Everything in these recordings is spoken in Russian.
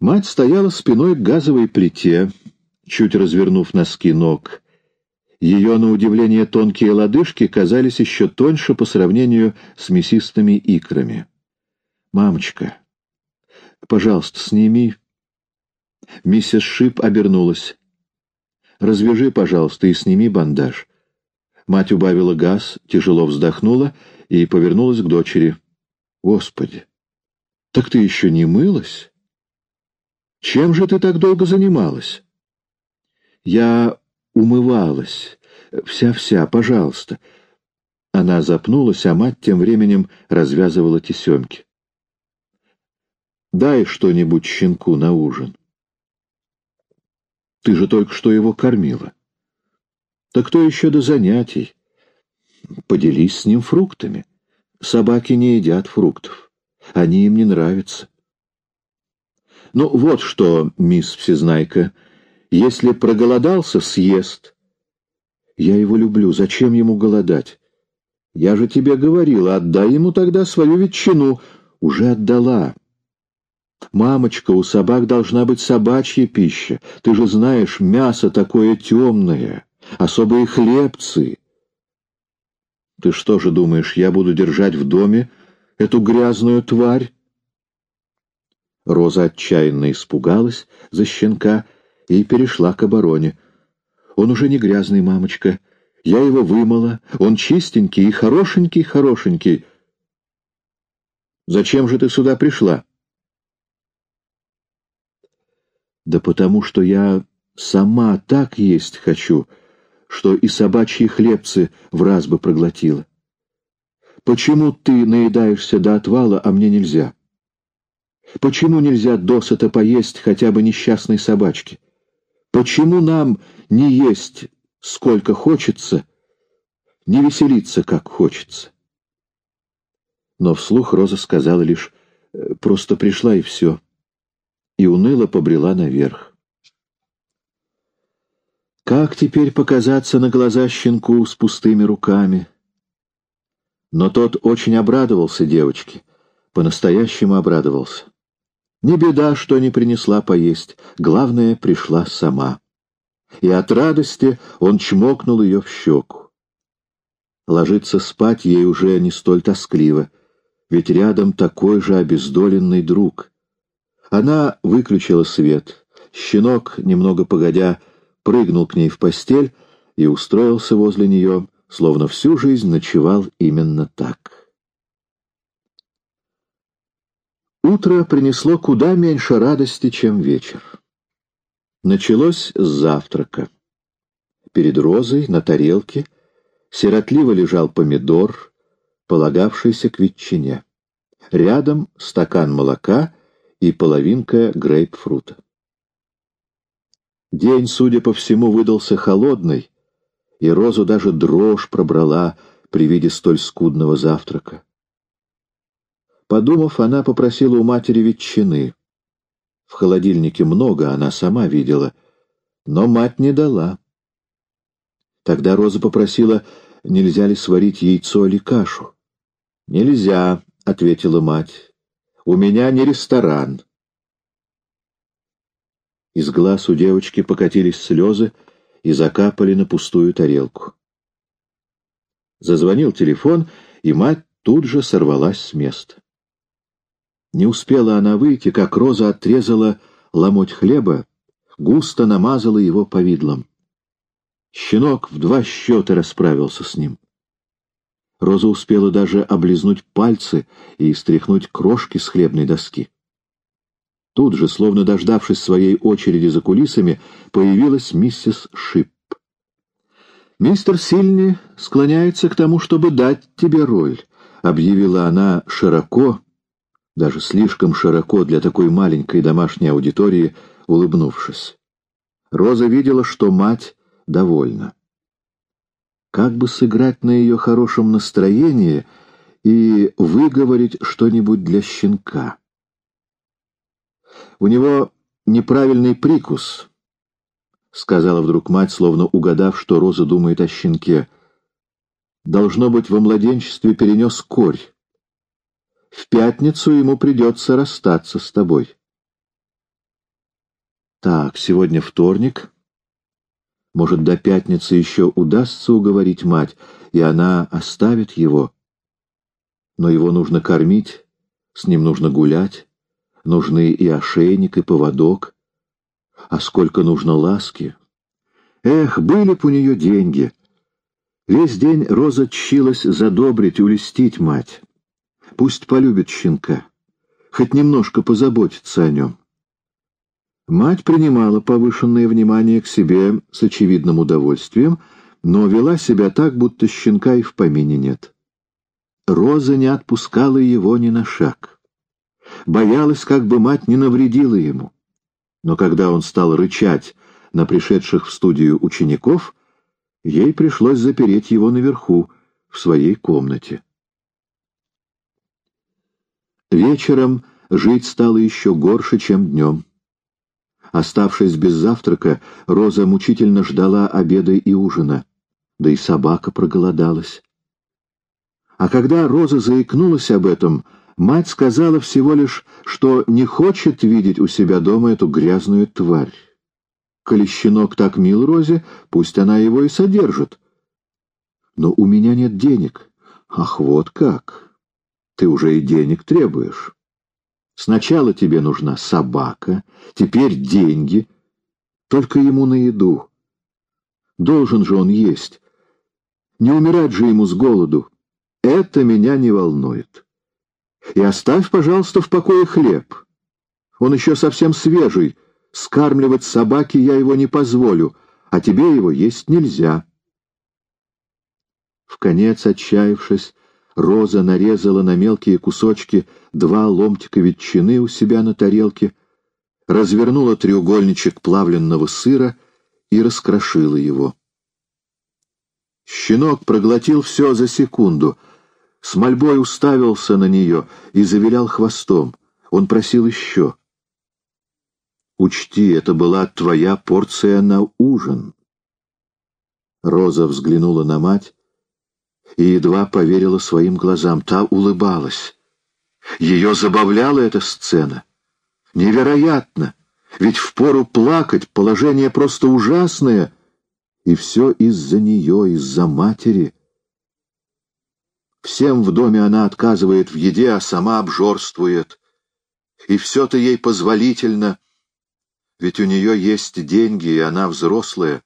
Мать стояла спиной к газовой плите, чуть развернув носки ног. Ее, на удивление, тонкие лодыжки казались еще тоньше по сравнению с мясистыми икрами. «Мамочка, пожалуйста, сними». Миссис Шип обернулась. «Развяжи, пожалуйста, и сними бандаж». Мать убавила газ, тяжело вздохнула и повернулась к дочери. «Господи, так ты еще не мылась?» Чем же ты так долго занималась? Я умывалась. Вся-вся, пожалуйста. Она запнулась, а мать тем временем развязывала тесемки. Дай что-нибудь щенку на ужин. Ты же только что его кормила. Так кто еще до занятий? Поделись с ним фруктами. Собаки не едят фруктов. Они им не нравятся. Ну, вот что, мисс Всезнайка, если проголодался, съест. Я его люблю, зачем ему голодать? Я же тебе говорила, отдай ему тогда свою ветчину. Уже отдала. Мамочка, у собак должна быть собачья пища. Ты же знаешь, мясо такое темное, особые хлебцы. Ты что же думаешь, я буду держать в доме эту грязную тварь? Роза отчаянно испугалась за щенка и перешла к обороне. «Он уже не грязный, мамочка. Я его вымыла. Он чистенький и хорошенький-хорошенький. Зачем же ты сюда пришла?» «Да потому что я сама так есть хочу, что и собачьи хлебцы в раз бы проглотила. Почему ты наедаешься до отвала, а мне нельзя?» Почему нельзя досыта поесть хотя бы несчастной собачки? Почему нам не есть сколько хочется, не веселиться как хочется? Но вслух Роза сказала лишь «Э, «просто пришла и все», и уныло побрела наверх. Как теперь показаться на глаза щенку с пустыми руками? Но тот очень обрадовался девочке, по-настоящему обрадовался. Не беда, что не принесла поесть, главное, пришла сама. И от радости он чмокнул ее в щеку. Ложиться спать ей уже не столь тоскливо, ведь рядом такой же обездоленный друг. Она выключила свет. Щенок, немного погодя, прыгнул к ней в постель и устроился возле нее, словно всю жизнь ночевал именно так. Утро принесло куда меньше радости, чем вечер. Началось с завтрака. Перед розой на тарелке сиротливо лежал помидор, полагавшийся к ветчине. Рядом стакан молока и половинка грейпфрута. День, судя по всему, выдался холодный, и Розу даже дрожь пробрала при виде столь скудного завтрака. Подумав, она попросила у матери ветчины. В холодильнике много, она сама видела, но мать не дала. Тогда Роза попросила, нельзя ли сварить яйцо или кашу. «Нельзя», — ответила мать, — «у меня не ресторан». Из глаз у девочки покатились слезы и закапали на пустую тарелку. Зазвонил телефон, и мать тут же сорвалась с места. Не успела она выйти, как Роза отрезала ломоть хлеба, густо намазала его повидлом. Щенок в два счета расправился с ним. Роза успела даже облизнуть пальцы и стряхнуть крошки с хлебной доски. Тут же, словно дождавшись своей очереди за кулисами, появилась миссис Шип. «Мистер Сильни склоняется к тому, чтобы дать тебе роль», — объявила она широко, даже слишком широко для такой маленькой домашней аудитории, улыбнувшись. Роза видела, что мать довольна. Как бы сыграть на ее хорошем настроении и выговорить что-нибудь для щенка? У него неправильный прикус, — сказала вдруг мать, словно угадав, что Роза думает о щенке. Должно быть, во младенчестве перенес корь. В пятницу ему придется расстаться с тобой. Так, сегодня вторник. Может, до пятницы еще удастся уговорить мать, и она оставит его. Но его нужно кормить, с ним нужно гулять, нужны и ошейник, и поводок. А сколько нужно ласки! Эх, были б у нее деньги! Весь день Роза тщилась задобрить, улестить мать. Пусть полюбит щенка, хоть немножко позаботиться о нем. Мать принимала повышенное внимание к себе с очевидным удовольствием, но вела себя так, будто щенка и в помине нет. Роза не отпускала его ни на шаг. Боялась, как бы мать не навредила ему. Но когда он стал рычать на пришедших в студию учеников, ей пришлось запереть его наверху, в своей комнате. Вечером жить стало еще горше, чем днем. Оставшись без завтрака, Роза мучительно ждала обеда и ужина. Да и собака проголодалась. А когда Роза заикнулась об этом, мать сказала всего лишь, что не хочет видеть у себя дома эту грязную тварь. Коли щенок так мил Розе, пусть она его и содержит. Но у меня нет денег. Ах, вот как! Ты уже и денег требуешь. Сначала тебе нужна собака, теперь деньги. Только ему на еду. Должен же он есть. Не умирать же ему с голоду. Это меня не волнует. И оставь, пожалуйста, в покое хлеб. Он еще совсем свежий, Скармливать собаке я его не позволю, а тебе его есть нельзя. В конец отчаявшись, Роза нарезала на мелкие кусочки два ломтика ветчины у себя на тарелке, развернула треугольничек плавленного сыра и раскрошила его. Щенок проглотил все за секунду, с мольбой уставился на нее и завилял хвостом. Он просил еще. Учти, это была твоя порция на ужин. Роза взглянула на мать и едва поверила своим глазам. Та улыбалась. Ее забавляла эта сцена. Невероятно! Ведь впору плакать, положение просто ужасное. И все из-за нее, из-за матери. Всем в доме она отказывает в еде, а сама обжорствует. И все-то ей позволительно — ведь у нее есть деньги, и она взрослая.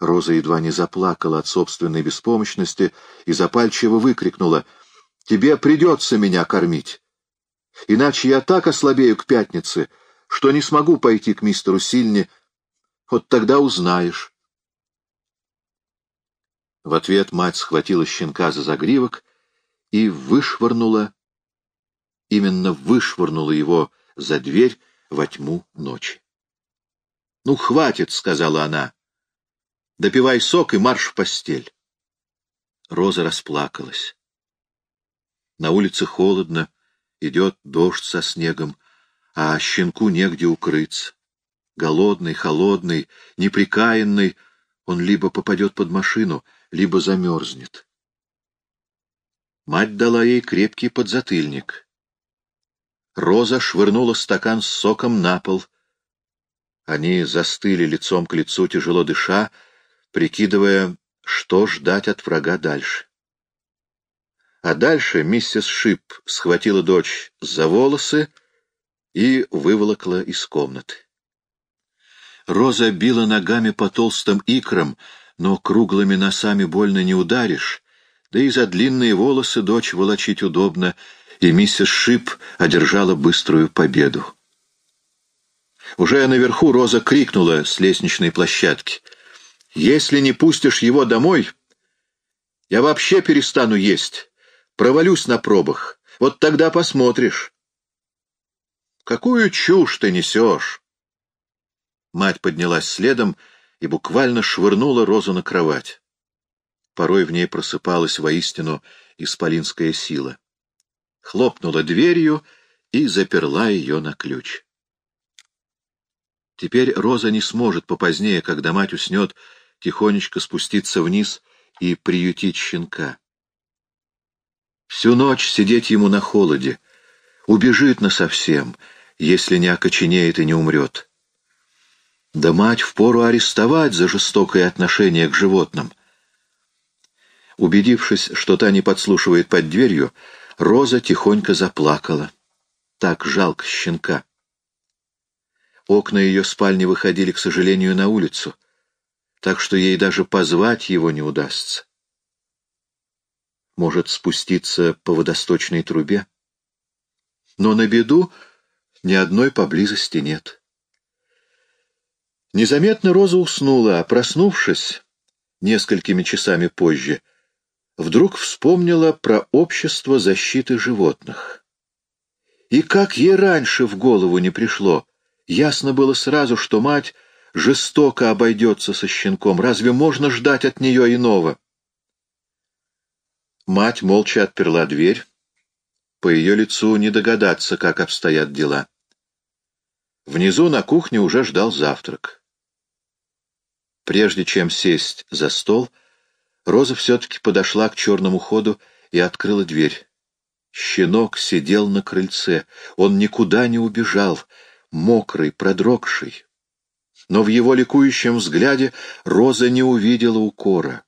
Роза едва не заплакала от собственной беспомощности и запальчиво выкрикнула. «Тебе придется меня кормить. Иначе я так ослабею к пятнице, что не смогу пойти к мистеру Сильне. Вот тогда узнаешь». В ответ мать схватила щенка за загривок и вышвырнула, именно вышвырнула его за дверь, во тьму ночи. «Ну, хватит», — сказала она. «Допивай сок и марш в постель». Роза расплакалась. На улице холодно, идет дождь со снегом, а щенку негде укрыться. Голодный, холодный, неприкаянный, он либо попадет под машину, либо замерзнет. Мать дала ей крепкий подзатыльник. Роза швырнула стакан с соком на пол. Они застыли лицом к лицу, тяжело дыша, прикидывая, что ждать от врага дальше. А дальше миссис Шип схватила дочь за волосы и выволокла из комнаты. Роза била ногами по толстым икрам, но круглыми носами больно не ударишь, да и за длинные волосы дочь волочить удобно — и миссис Шип одержала быструю победу. Уже наверху Роза крикнула с лестничной площадки. «Если не пустишь его домой, я вообще перестану есть, провалюсь на пробах. Вот тогда посмотришь». «Какую чушь ты несешь?» Мать поднялась следом и буквально швырнула Розу на кровать. Порой в ней просыпалась воистину исполинская сила хлопнула дверью и заперла ее на ключ. Теперь Роза не сможет попозднее, когда мать уснет, тихонечко спуститься вниз и приютить щенка. Всю ночь сидеть ему на холоде, убежит насовсем, если не окоченеет и не умрет. Да мать впору арестовать за жестокое отношение к животным. Убедившись, что та не подслушивает под дверью, Роза тихонько заплакала. Так жалко щенка. Окна ее спальни выходили, к сожалению, на улицу, так что ей даже позвать его не удастся. Может спуститься по водосточной трубе? Но на беду ни одной поблизости нет. Незаметно Роза уснула, а проснувшись несколькими часами позже, вдруг вспомнила про общество защиты животных. И как ей раньше в голову не пришло, Ясно было сразу, что мать жестоко обойдется со щенком. Разве можно ждать от нее иного? Мать молча отперла дверь. По ее лицу не догадаться, как обстоят дела. Внизу на кухне уже ждал завтрак. Прежде чем сесть за стол, Роза все-таки подошла к черному ходу и открыла дверь. Щенок сидел на крыльце. Он никуда не убежал — мокрый, продрогший. Но в его ликующем взгляде Роза не увидела укора.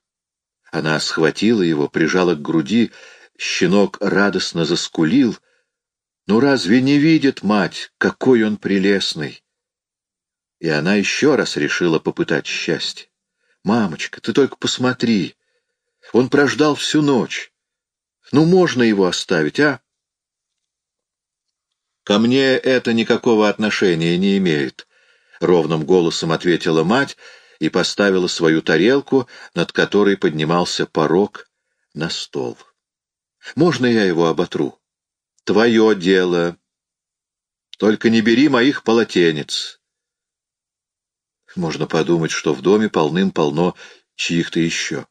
Она схватила его, прижала к груди, щенок радостно заскулил. Ну разве не видит мать, какой он прелестный? И она еще раз решила попытать счастье. «Мамочка, ты только посмотри! Он прождал всю ночь. Ну, можно его оставить, а?» «Ко мне это никакого отношения не имеет», — ровным голосом ответила мать и поставила свою тарелку, над которой поднимался порог, на стол. «Можно я его оботру?» «Твое дело. Только не бери моих полотенец». Можно подумать, что в доме полным-полно чьих-то еще.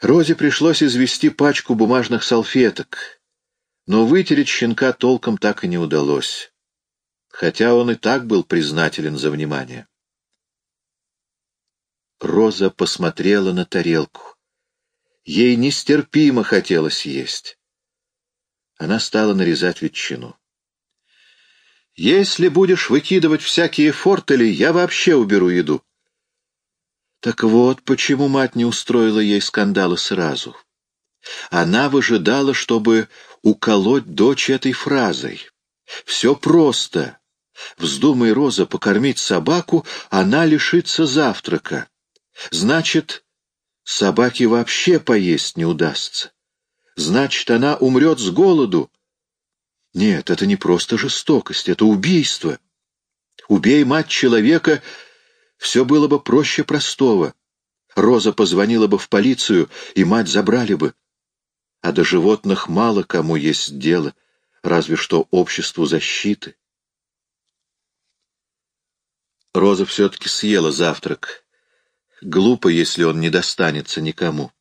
Розе пришлось извести пачку бумажных салфеток, но вытереть щенка толком так и не удалось, хотя он и так был признателен за внимание. Роза посмотрела на тарелку. Ей нестерпимо хотелось есть. Она стала нарезать ветчину. «Если будешь выкидывать всякие фортели, я вообще уберу еду». Так вот, почему мать не устроила ей скандала сразу. Она выжидала, чтобы уколоть дочь этой фразой. Все просто. Вздумай Роза покормить собаку, она лишится завтрака. Значит, собаке вообще поесть не удастся. Значит, она умрет с голоду. Нет, это не просто жестокость, это убийство. Убей мать человека, все было бы проще простого. Роза позвонила бы в полицию, и мать забрали бы а до животных мало кому есть дело, разве что обществу защиты. Роза все-таки съела завтрак. Глупо, если он не достанется никому.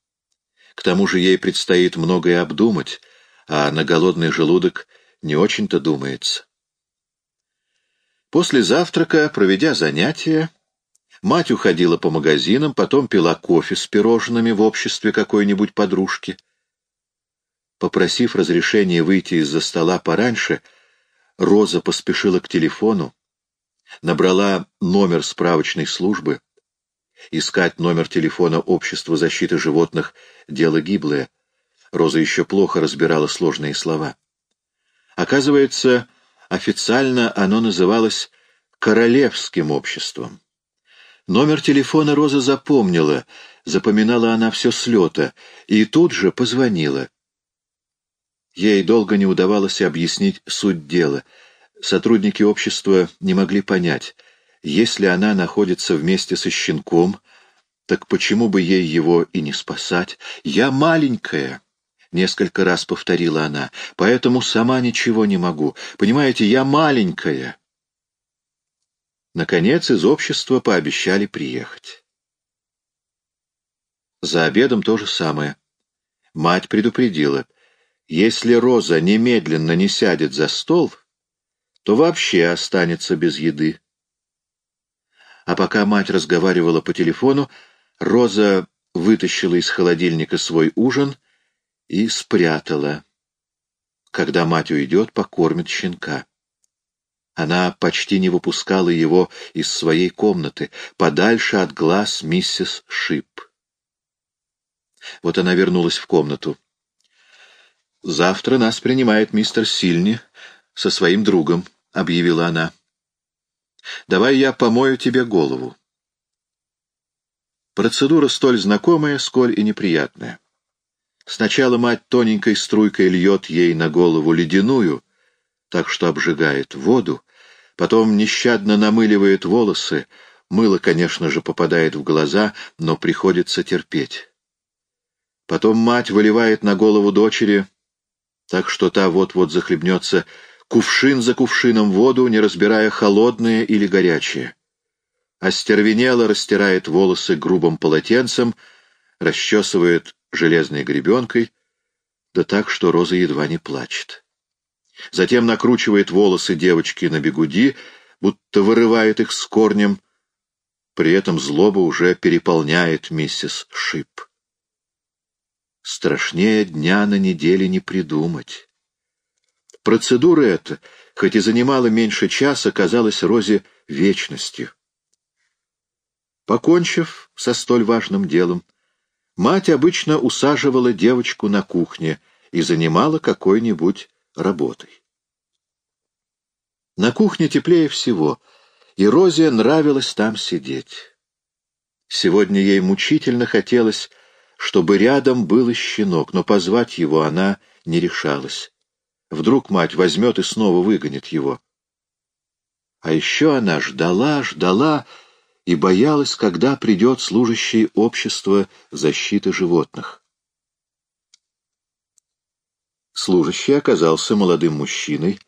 К тому же ей предстоит многое обдумать, а на голодный желудок не очень-то думается. После завтрака, проведя занятия, мать уходила по магазинам, потом пила кофе с пирожными в обществе какой-нибудь подружки — Попросив разрешения выйти из-за стола пораньше, Роза поспешила к телефону, набрала номер справочной службы. Искать номер телефона Общества защиты животных — дело гиблое. Роза еще плохо разбирала сложные слова. Оказывается, официально оно называлось Королевским обществом. Номер телефона Роза запомнила, запоминала она все с лета, и тут же позвонила. Ей долго не удавалось объяснить суть дела. Сотрудники общества не могли понять, если она находится вместе со щенком, так почему бы ей его и не спасать? «Я маленькая», — несколько раз повторила она, — «поэтому сама ничего не могу. Понимаете, я маленькая». Наконец из общества пообещали приехать. За обедом то же самое. Мать предупредила — если Роза немедленно не сядет за стол, то вообще останется без еды. А пока мать разговаривала по телефону, Роза вытащила из холодильника свой ужин и спрятала. Когда мать уйдет, покормит щенка. Она почти не выпускала его из своей комнаты, подальше от глаз миссис Шип. Вот она вернулась в комнату. «Завтра нас принимает мистер Сильни со своим другом», — объявила она. «Давай я помою тебе голову». Процедура столь знакомая, сколь и неприятная. Сначала мать тоненькой струйкой льет ей на голову ледяную, так что обжигает воду, потом нещадно намыливает волосы, мыло, конечно же, попадает в глаза, но приходится терпеть. Потом мать выливает на голову дочери, так что та вот-вот захлебнется, кувшин за кувшином воду, не разбирая холодное или горячее. Остервенело растирает волосы грубым полотенцем, расчесывает железной гребенкой, да так, что Роза едва не плачет. Затем накручивает волосы девочки на бегуди, будто вырывает их с корнем. При этом злоба уже переполняет миссис Шип. Страшнее дня на неделе не придумать. Процедура эта, хоть и занимала меньше часа, казалась Розе вечностью. Покончив со столь важным делом, мать обычно усаживала девочку на кухне и занимала какой-нибудь работой. На кухне теплее всего, и Розе нравилось там сидеть. Сегодня ей мучительно хотелось, чтобы рядом был щенок, но позвать его она не решалась. Вдруг мать возьмет и снова выгонит его. А еще она ждала, ждала и боялась, когда придет служащий общества защиты животных. Служащий оказался молодым мужчиной.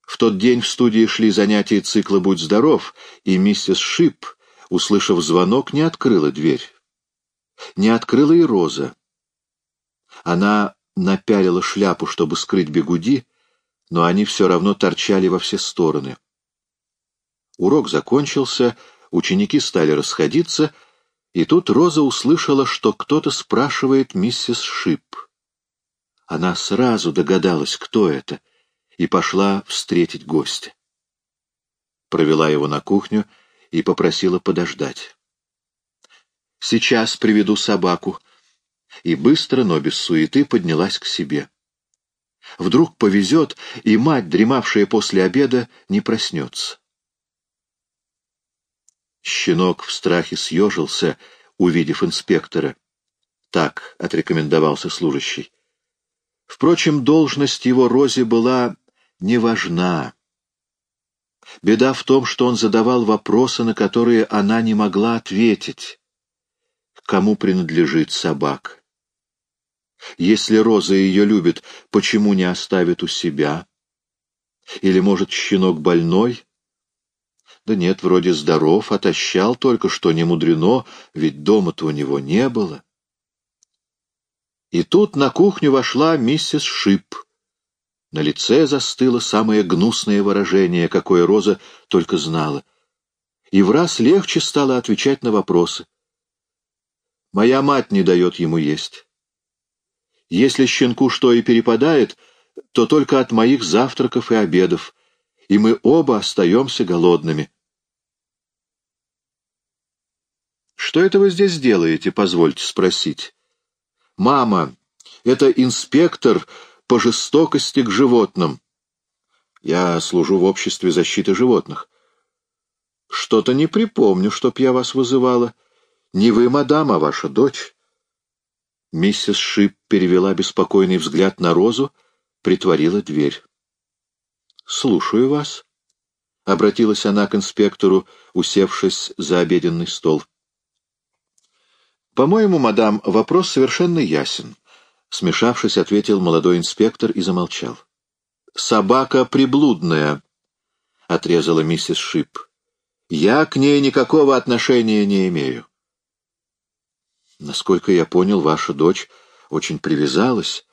В тот день в студии шли занятия цикла «Будь здоров», и миссис Шип, услышав звонок, не открыла дверь. Не открыла и Роза. Она напялила шляпу, чтобы скрыть бегуди, но они все равно торчали во все стороны. Урок закончился, ученики стали расходиться, и тут Роза услышала, что кто-то спрашивает миссис Шип. Она сразу догадалась, кто это, и пошла встретить гостя. Провела его на кухню и попросила подождать. «Сейчас приведу собаку», и быстро, но без суеты, поднялась к себе. Вдруг повезет, и мать, дремавшая после обеда, не проснется. Щенок в страхе съежился, увидев инспектора. Так отрекомендовался служащий. Впрочем, должность его Розе была не важна. Беда в том, что он задавал вопросы, на которые она не могла ответить. Кому принадлежит собака? Если Роза ее любит, почему не оставит у себя? Или, может, щенок больной? Да нет, вроде здоров, отощал только, что не мудрено, ведь дома-то у него не было. И тут на кухню вошла миссис Шип. На лице застыло самое гнусное выражение, какое Роза только знала. И в раз легче стало отвечать на вопросы. «Моя мать не дает ему есть. Если щенку что и перепадает, то только от моих завтраков и обедов, и мы оба остаемся голодными». «Что это вы здесь делаете, позвольте спросить?» «Мама, это инспектор по жестокости к животным. Я служу в обществе защиты животных. Что-то не припомню, чтоб я вас вызывала. Не вы, мадам, а ваша дочь». Миссис Шип перевела беспокойный взгляд на Розу, притворила дверь. «Слушаю вас», — обратилась она к инспектору, усевшись за обеденный стол. «По-моему, мадам, вопрос совершенно ясен», — смешавшись, ответил молодой инспектор и замолчал. «Собака приблудная», — отрезала миссис Шип. «Я к ней никакого отношения не имею». «Насколько я понял, ваша дочь очень привязалась».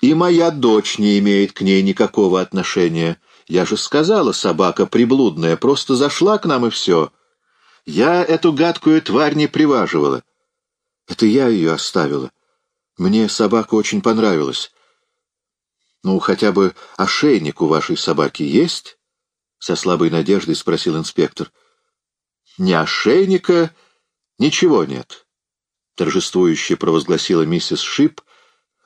«И моя дочь не имеет к ней никакого отношения. Я же сказала, собака приблудная, просто зашла к нам и все. Я эту гадкую тварь не приваживала». Это я ее оставила. Мне собака очень понравилась. Ну, хотя бы ошейник у вашей собаки есть? со слабой надеждой спросил инспектор. Ни ошейника, ничего нет. Торжествующе провозгласила миссис Шип.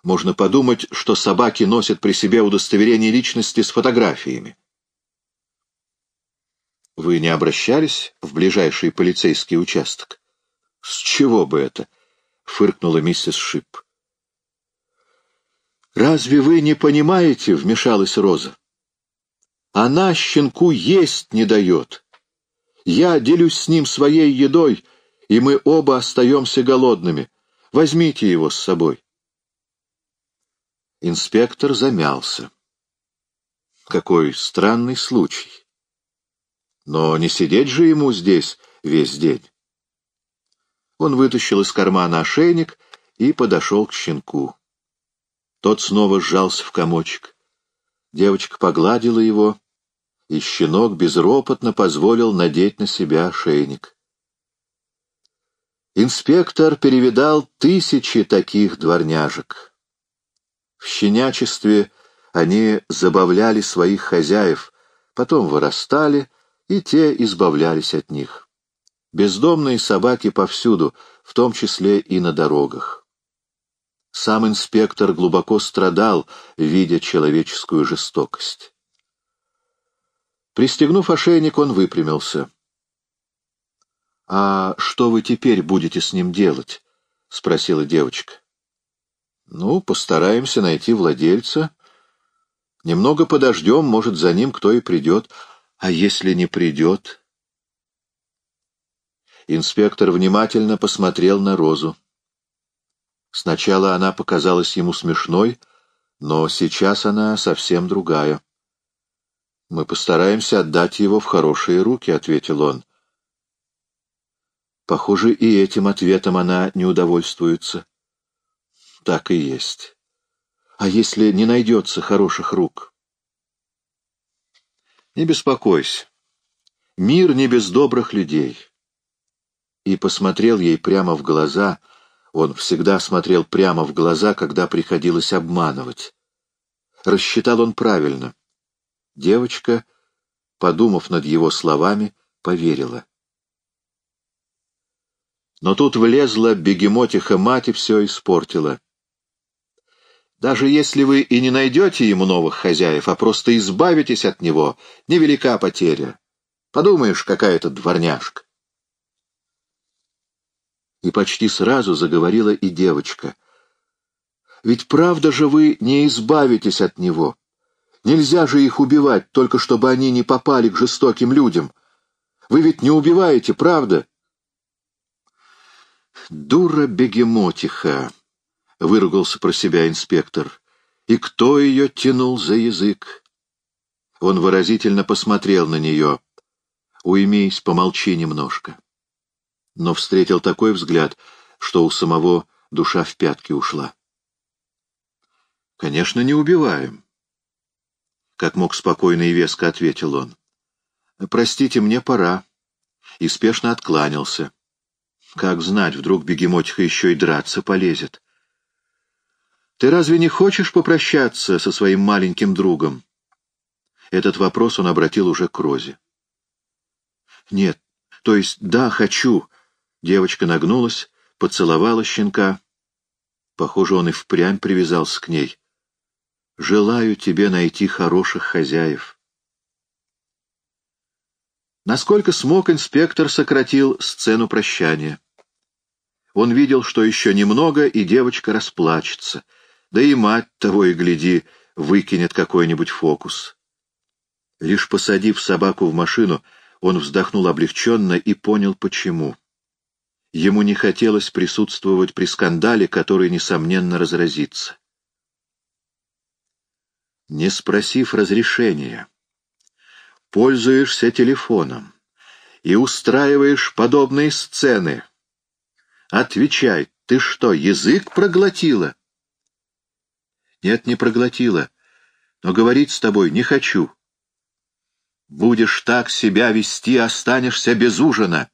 Можно подумать, что собаки носят при себе удостоверение личности с фотографиями. Вы не обращались в ближайший полицейский участок? С чего бы это? Фыркнула миссис Шип. «Разве вы не понимаете?» — вмешалась Роза. «Она щенку есть не дает. Я делюсь с ним своей едой, и мы оба остаемся голодными. Возьмите его с собой». Инспектор замялся. Какой странный случай. Но не сидеть же ему здесь весь день. Он вытащил из кармана ошейник и подошел к щенку. Тот снова сжался в комочек. Девочка погладила его, и щенок безропотно позволил надеть на себя ошейник. Инспектор перевидал тысячи таких дворняжек. В щенячестве они забавляли своих хозяев, потом вырастали, и те избавлялись от них. Бездомные собаки повсюду, в том числе и на дорогах. Сам инспектор глубоко страдал, видя человеческую жестокость. Пристегнув ошейник, он выпрямился. — А что вы теперь будете с ним делать? — спросила девочка. — Ну, постараемся найти владельца. Немного подождем, может, за ним кто и придет. А если не придет? Инспектор внимательно посмотрел на Розу. Сначала она показалась ему смешной, но сейчас она совсем другая. «Мы постараемся отдать его в хорошие руки», — ответил он. Похоже, и этим ответом она не удовольствуется. Так и есть. А если не найдется хороших рук? Не беспокойся. Мир не без добрых людей. И посмотрел ей прямо в глаза — он всегда смотрел прямо в глаза, когда приходилось обманывать. Рассчитал он правильно. Девочка, подумав над его словами, поверила. Но тут влезла бегемотиха мать и все испортила. Даже если вы и не найдете ему новых хозяев, а просто избавитесь от него, невелика потеря. Подумаешь, какая-то дворняжка. И почти сразу заговорила и девочка. «Ведь правда же вы не избавитесь от него. Нельзя же их убивать, только чтобы они не попали к жестоким людям. Вы ведь не убиваете, правда?» «Дура-бегемотиха!» — выругался про себя инспектор. «И кто ее тянул за язык?» Он выразительно посмотрел на нее. «Уймись, помолчи немножко» но встретил такой взгляд, что у самого душа в пятки ушла. «Конечно, не убиваем», — как мог спокойно и веско ответил он. «Простите, мне пора», и спешно откланялся. Как знать, вдруг бегемотиха еще и драться полезет. «Ты разве не хочешь попрощаться со своим маленьким другом?» Этот вопрос он обратил уже к Розе. «Нет, то есть да, хочу», Девочка нагнулась, поцеловала щенка. Похоже, он и впрямь привязался к ней. «Желаю тебе найти хороших хозяев». Насколько смог, инспектор сократил сцену прощания. Он видел, что еще немного, и девочка расплачется, да и мать того и гляди выкинет какой-нибудь фокус. Лишь посадив собаку в машину, он вздохнул облегченно и понял, почему. Ему не хотелось присутствовать при скандале, который, несомненно, разразится. Не спросив разрешения, пользуешься телефоном и устраиваешь подобные сцены. Отвечай, ты что, язык проглотила? Нет, не проглотила, но говорить с тобой не хочу. Будешь так себя вести, останешься без ужина.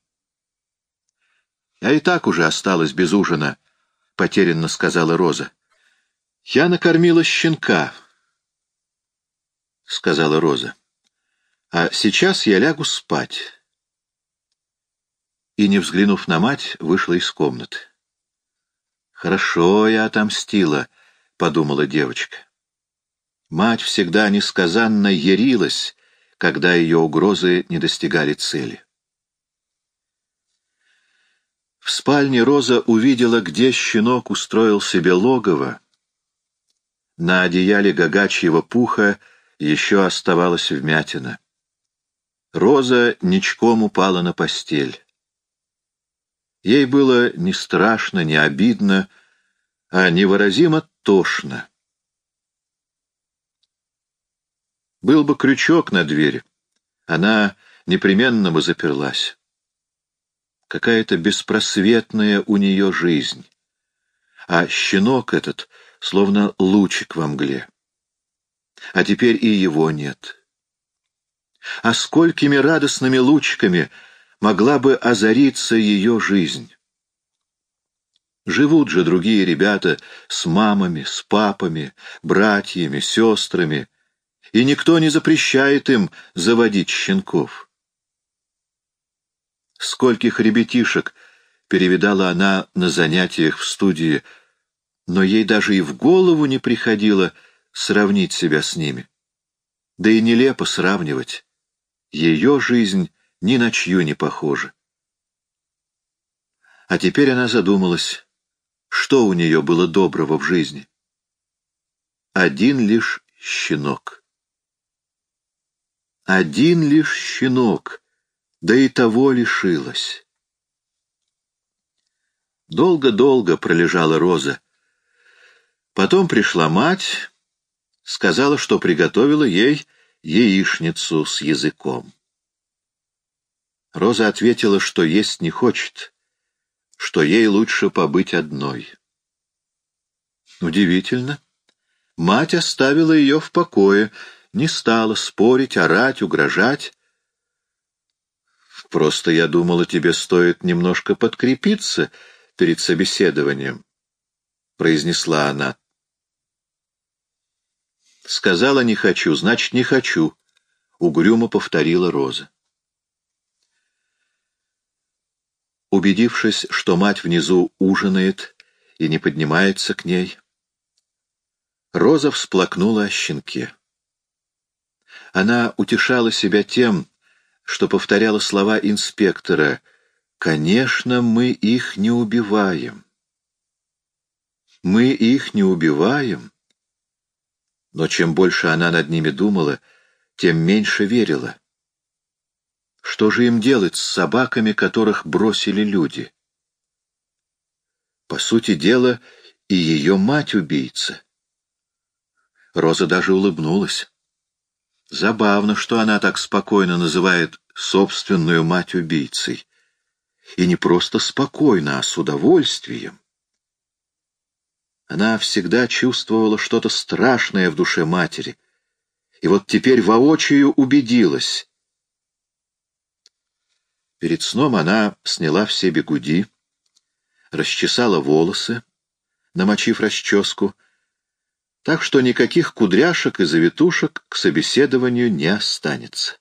«Я и так уже осталась без ужина», — потерянно сказала Роза. «Я накормила щенка», — сказала Роза. А сейчас я лягу спать. И, не взглянув на мать, вышла из комнаты. «Хорошо я отомстила», — подумала девочка. Мать всегда несказанно ярилась, когда ее угрозы не достигали цели. В спальне Роза увидела, где щенок устроил себе логово. На одеяле гагачьего пуха еще оставалась вмятина. Роза ничком упала на постель. Ей было не страшно, не обидно, а невыразимо тошно. Был бы крючок на двери, она непременно бы заперлась. Какая-то беспросветная у нее жизнь. А щенок этот словно лучик во мгле. А теперь и его нет а сколькими радостными лучиками могла бы озариться ее жизнь. Живут же другие ребята с мамами, с папами, братьями, сестрами, и никто не запрещает им заводить щенков. Скольких ребятишек перевидала она на занятиях в студии, но ей даже и в голову не приходило сравнить себя с ними. Да и нелепо сравнивать. Ее жизнь ни на чью не похожа. А теперь она задумалась, что у нее было доброго в жизни. Один лишь щенок. Один лишь щенок, да и того лишилась. Долго-долго пролежала Роза. Потом пришла мать, сказала, что приготовила ей яичницу с языком. Роза ответила, что есть не хочет, что ей лучше побыть одной. Удивительно. Мать оставила ее в покое, не стала спорить, орать, угрожать. Просто я думала, тебе стоит немножко подкрепиться перед собеседованием, — произнесла она Сказала «не хочу», значит, не хочу, — угрюмо повторила Роза. Убедившись, что мать внизу ужинает и не поднимается к ней, Роза всплакнула о щенке. Она утешала себя тем, что повторяла слова инспектора «Конечно, мы их не убиваем». Мы их не убиваем, но чем больше она над ними думала, тем меньше верила. Что же им делать с собаками, которых бросили люди? По сути дела, и ее мать убийца. Роза даже улыбнулась. Забавно, что она так спокойно называет собственную мать убийцей. И не просто спокойно, а с удовольствием. Она всегда чувствовала что-то страшное в душе матери, и вот теперь воочию убедилась. Перед сном она сняла все бегуди, расчесала волосы, намочив расческу, так что никаких кудряшек и завитушек к собеседованию не останется.